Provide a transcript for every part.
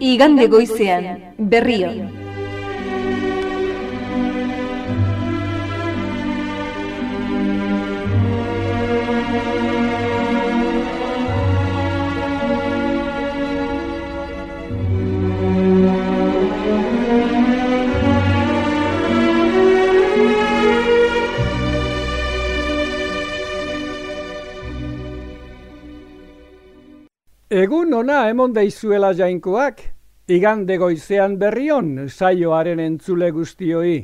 igande goizean berrion. Egun ona emon deizuela jainkoak, igande goizean berrion saioaren entzule guztioi.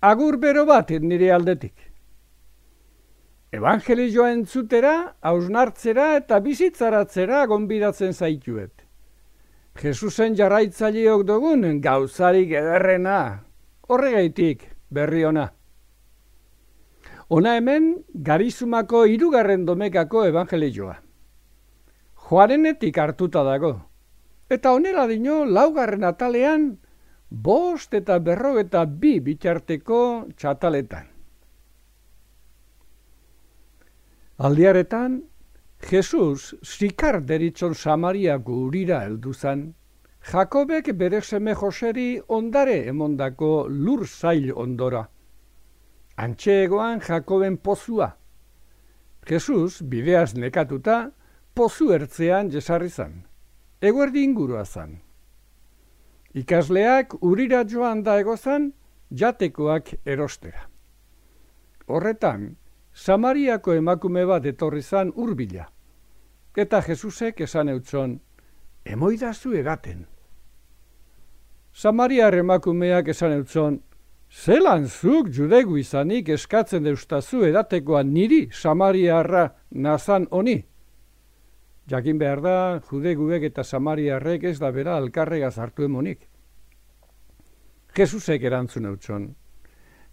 Agur bero bat nire aldetik. Evangelioa entzutera, hausnartzera eta bizitzaratzera gonbidatzen zaituet. Jesusen jarraitzaileok dugun gauzarik ederrena, horregaitik berri ona. Ona hemen, garizumako irugarren domekako evangelioa. Joarenetik hartuta dago. Eta onela dino, laugarren atalean, bost eta berro eta bi bitxarteko txataletan. Aldiaretan, Jesus zikar deritzon Samaria gurira helduzan, Jakobek bere seme Joseri ondare emondako lur zail ondora. Antxegoan Jakoben pozua. Jesus bideaz nekatuta, pozu ertzean jesarri zan. Eguerdi ingurua zan. Ikasleak urira joan da egozan, jatekoak erostera. Horretan, Samariako emakume bat etorri zan urbila. Eta Jesusek esan eutzon, emoidazu egaten. Samariar emakumeak esan eutzon, zelan zuk judegu izanik eskatzen deustazu edatekoan niri Samariarra nazan honi. Jakin behar da, jude guek eta samariarrek ez da bera alkarrega zartu emonik. Jesusek erantzun eutxon.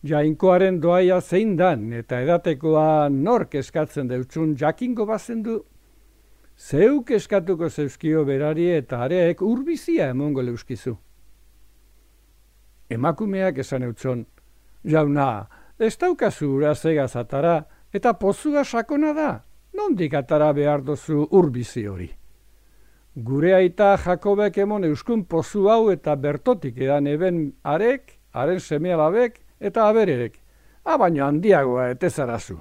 Jainkoaren doaia zein dan eta edatekoa nork eskatzen deutzun jakingo bazen du. Zeuk eskatuko zeuzkio berari eta areek urbizia emongo leuskizu. Emakumeak esan eutxon. Jauna, ez daukazu urazega zatara eta pozua sakona da nondik atara behar dozu urbizi hori. Gure aita Jakobek emon euskun pozu hau eta bertotik edan eben arek, haren semealabek eta abererek, abaino handiagoa etezarazu.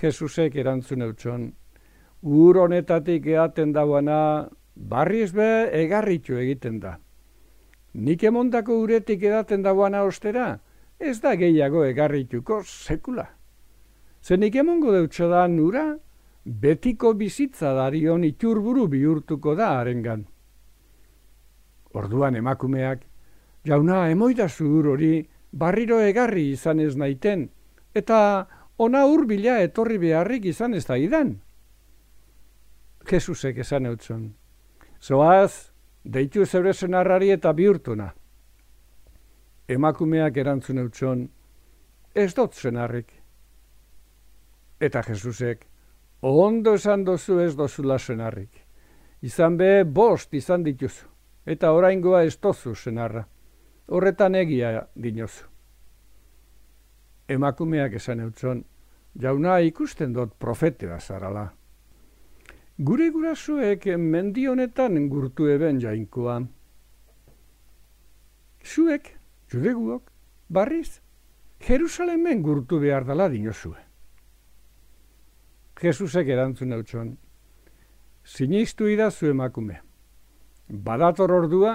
Jesusek erantzun eutxon, ur honetatik eaten dauana, barriz be egarritu egiten da. Nik emondako uretik edaten dauana ostera, ez da gehiago egarrituko sekula. Zenik emongo deutso da nura, betiko bizitza darion iturburu bihurtuko da arengan. Orduan emakumeak, jauna emoida zuhur hori barriro egarri izan ez naiten, eta ona hurbila etorri beharrik izan ez da idan. Jesusek esan eutzen, zoaz, deitu zeure zenarrari eta bihurtuna. Emakumeak erantzun eutzen, ez dut zenarrik. Eta Jesusek, ondo esan dozu ez dozu lasenarrik. Izan be, bost izan dituzu. Eta oraingoa ez dozu senarra. Horretan egia dinozu. Emakumeak esan eutzon, jauna ikusten dut profetea zarala. Gure gurasoek mendionetan gurtu eben jainkoa. Zuek, judeguok, barriz, Jerusalemen gurtu behar dala dinozue. Jesusek erantzun eutxon, sinistu idazu emakume. Badator ordua,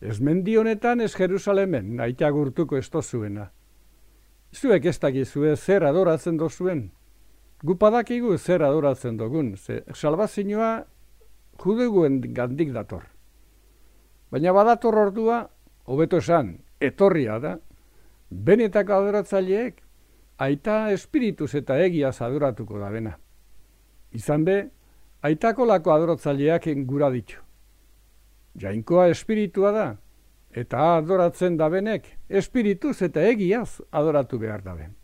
ez mendi honetan ez Jerusalemen, naita gurtuko ez tozuena. Zuek ez dakizue zer adoratzen dozuen. Gupadakigu zer adoratzen dugun, ze salvazioa judeguen gandik dator. Baina badator ordua, hobeto esan, etorria da, benetako adoratzaileek, aita espirituz eta egiaz adoratuko da bena. Izan be, aitako lako adoratzaileak gura ditu. Jainkoa espiritua da, eta adoratzen da benek, espirituz eta egiaz adoratu behar da ben.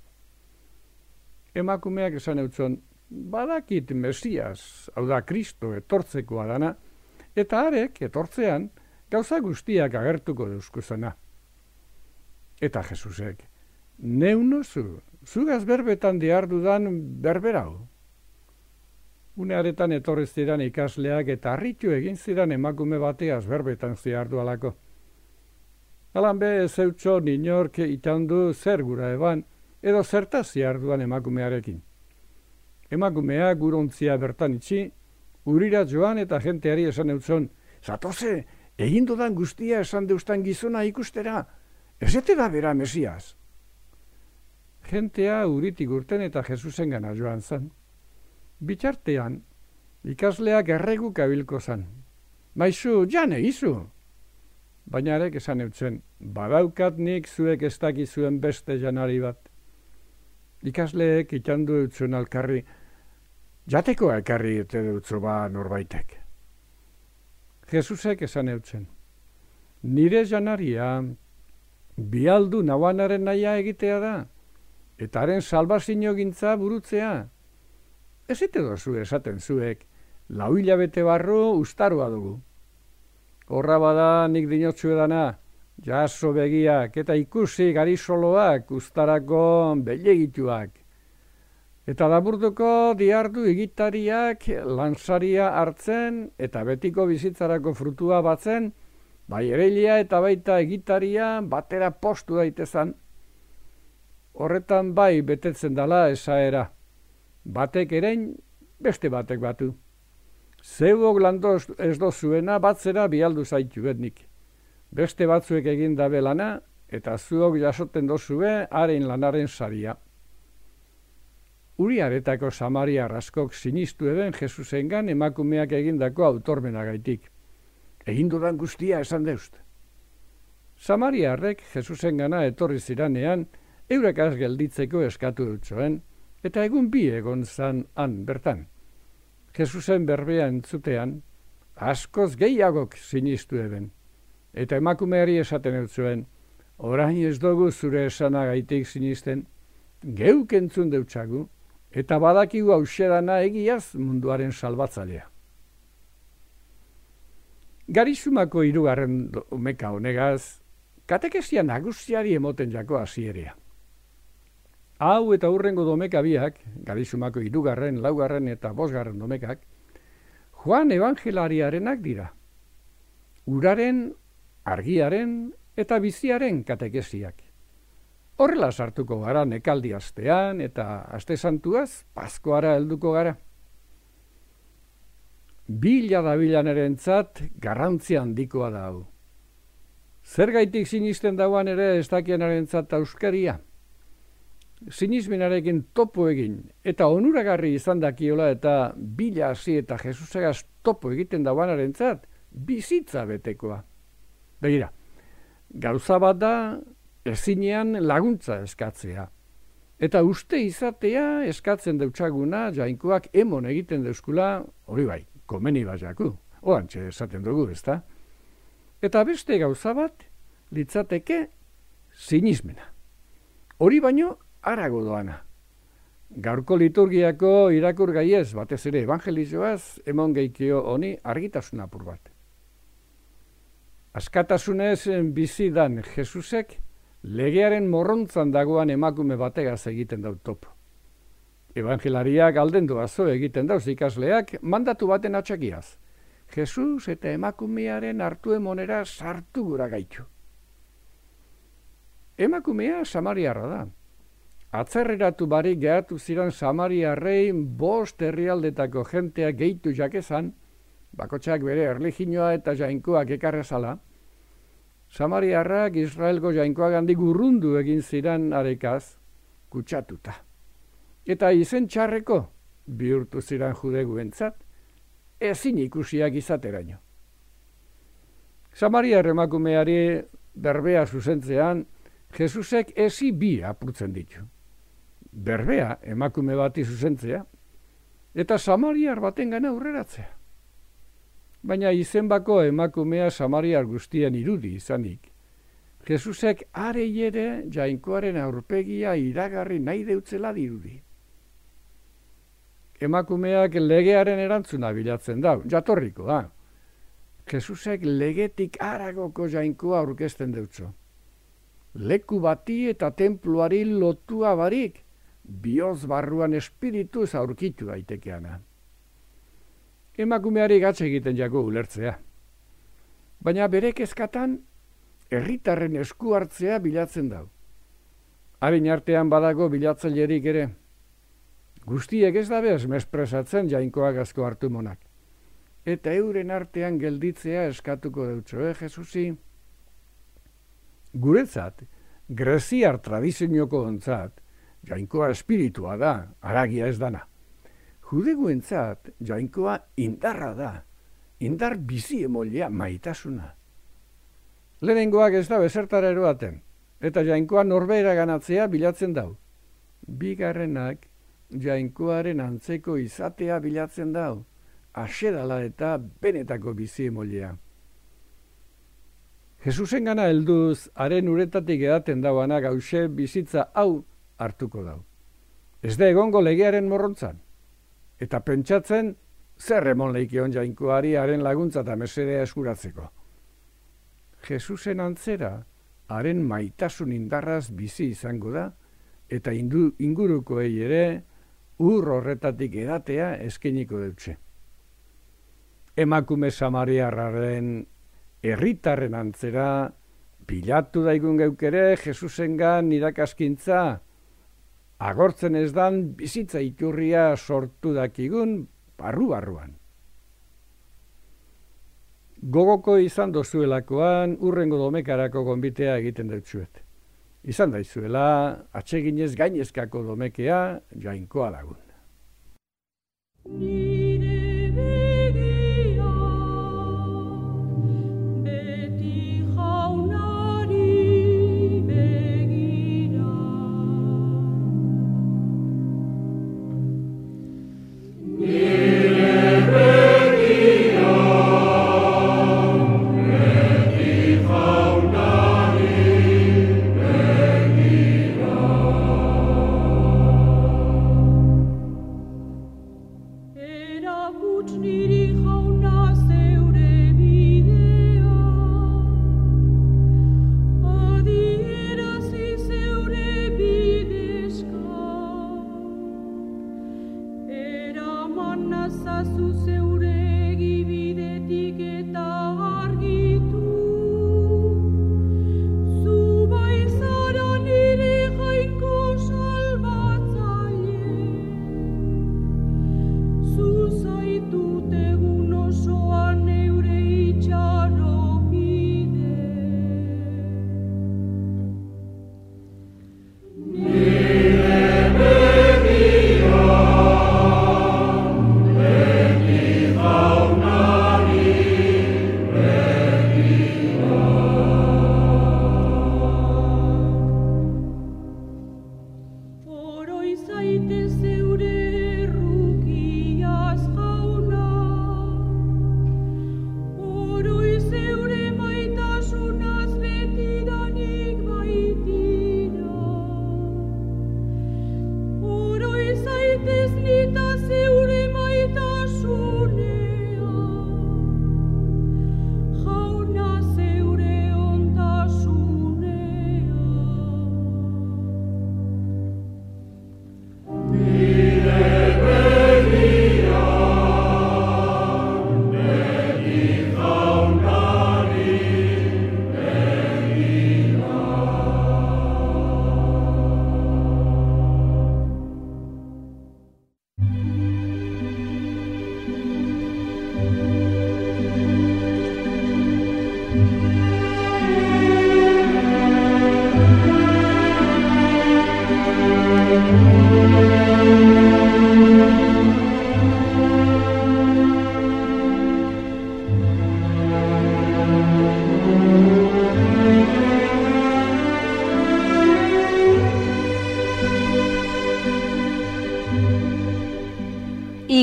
Emakumeak esan eutzen, badakit mesias, hau da kristo etortzekoa dana, eta arek etortzean gauza guztiak agertuko duzkuzena. Eta Jesusek, neunozu, zugaz berbetan diardudan berberau. Unearetan etorri ziren ikasleak eta harritu egin ziren emakume bateaz berbetan ziardu alako. Alan be ez ninork itandu zer gura eban, edo zertaz ziarduan emakumearekin. Emakumea gurontzia bertan itxi, urira joan eta jenteari esan eutzon, Zatoze, egin dudan guztia esan deustan gizona ikustera, ez da bera mesiaz. Gentea uritik urten eta Jesusen gana joan zen. Bitxartean, ikasleak erregu kabilko zen. Maizu, jane, izu! Baina arek esan eutzen, badaukat nik zuek ez dakizuen beste janari bat. Ikasleek itandu eutzen alkarri, jateko alkarri ete dutzu ba norbaitek. Jesusek esan eutzen, nire janaria, bialdu nahuanaren naia egitea da, eta haren salbazio gintza burutzea. Ez ite dozu esaten zuek, lau hilabete barru ustaroa dugu. Horra bada nik dinotzu edana, jaso begiak eta ikusi garizoloak ustarako belegituak. Eta laburduko diardu egitariak lansaria hartzen eta betiko bizitzarako frutua batzen, bai erelia eta baita egitaria batera postu daitezan horretan bai betetzen dala esaera. Batek erein, beste batek batu. Zeuok lando ez dozuena batzera bialdu zaitu etnik. Beste batzuek egin dabe lana, eta zuok jasoten dozue haren lanaren saria. Uri aretako Samaria raskok sinistu eben Jesusengan emakumeak egindako autormenagaitik. Egin dudan guztia esan deust. Samariarrek Jesusengana etorri ziranean, eurekaz gelditzeko eskatu dutxoen, eta egun bi egon zan han bertan. Jesusen berbea entzutean, askoz gehiagok sinistu eben, eta emakumeari esaten dutxoen, orain ez dugu zure esanagaitik sinisten, geuk entzun deutsagu, eta badakigu hausedana egiaz munduaren salbatzalea. Garizumako irugarren umeka honegaz, katekesia nagusiari emoten jako hasierea. Hau eta hurrengo domeka biak, garizumako irugarren, laugarren eta bosgarren domekak, Juan Evangelariarenak dira. Uraren, argiaren eta biziaren katekesiak. Horrela sartuko gara nekaldi astean eta aste santuaz, paskoara helduko gara. Bila da bilan erentzat, garrantzia handikoa da hau. Zer gaitik sinisten dauan ere ez dakien erentzat auskaria? Sinismenarekin topo egin, eta onuragarri izan dakiola eta bila hasi eta Jesusagaz topo egiten da zat, bizitza betekoa. Begira, gauza bat da ezinean laguntza eskatzea. Eta uste izatea eskatzen deutsaguna jainkoak emon egiten deuskula, hori bai, komeni jaku, oantxe esaten dugu, ezta? Eta beste gauza bat, litzateke sinismena. Hori baino, arago doana. Gaurko liturgiako irakur gaiez, batez ere evangelizioaz, emon geikio honi argitasun apur bat. Askatasunez bizidan Jesusek, legearen morrontzan dagoan emakume bategaz egiten dut topo. Evangelariak alden duazo egiten dauz ikasleak mandatu baten atxakiaz. Jesus eta emakumearen hartu emonera sartu gura gaitu. Emakumea samariarra da, Atzerreratu barik gehatu ziren Samariarrei bost herrialdetako jentea gehitu jakezan, bakotxak bere erliginoa eta jainkoak ekarrezala, Samariarrak Israelgo jainkoak handi gurrundu egin ziren arekaz, kutsatuta. Eta izen txarreko bihurtu ziren jude guentzat, ezin ikusiak izateraino. Samaria emakumeari berbea zuzentzean, Jesusek ezi bi apurtzen ditu berbea emakume bati zuzentzea, eta samariar baten gana aurreratzea. Baina izenbako emakumea samariar guztien irudi izanik, Jesusek are ere jainkoaren aurpegia iragarri nahi deutzela dirudi. Emakumeak legearen erantzuna bilatzen da, jatorriko da. Jesusek legetik aragoko jainkoa aurkezten deutzo. Leku bati eta templuari lotua barik, bioz barruan espiritu aurkitu daitekeana. emakumeari gatze egiten jako ulertzea. Baina bere kezkatan, herritarren esku hartzea bilatzen dau. Harin artean badago bilatzailerik ere. Guztiek ez da bez mespresatzen jainkoak asko hartu monak. Eta euren artean gelditzea eskatuko dutxo, eh, Jesusi? Guretzat, greziar tradizionioko ontzat, jainkoa espiritua da, aragia ez dana. Judeguentzat, jainkoa indarra da, indar bizi emolea maitasuna. Lehenengoak ez da bezertara eroaten, eta jainkoa norbera ganatzea bilatzen dau. Bigarrenak jainkoaren antzeko izatea bilatzen dau, asedala eta benetako bizi emolea. Jesusen gana helduz, haren uretatik edaten dauana gauze bizitza hau hartuko dau. Ez da egongo legearen morrontzan. Eta pentsatzen, zer emon leikion jainkoari haren laguntza eta mesedea eskuratzeko. Jesusen antzera, haren maitasun indarraz bizi izango da, eta indu, inguruko ere, ur horretatik edatea eskeniko dutxe. Emakume samariarraren herritarren antzera, bilatu daigun geukere Jesusengan nirakaskintza, agortzen ez dan bizitza ikurria sortu dakigun barru-barruan gogoko izan dozuelakoan urrengo domekarako gonbitea egiten dut zuet. Izan daizuela, atseginez gainezkako domekea jainkoa lagun.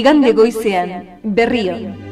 Igande goizean berrio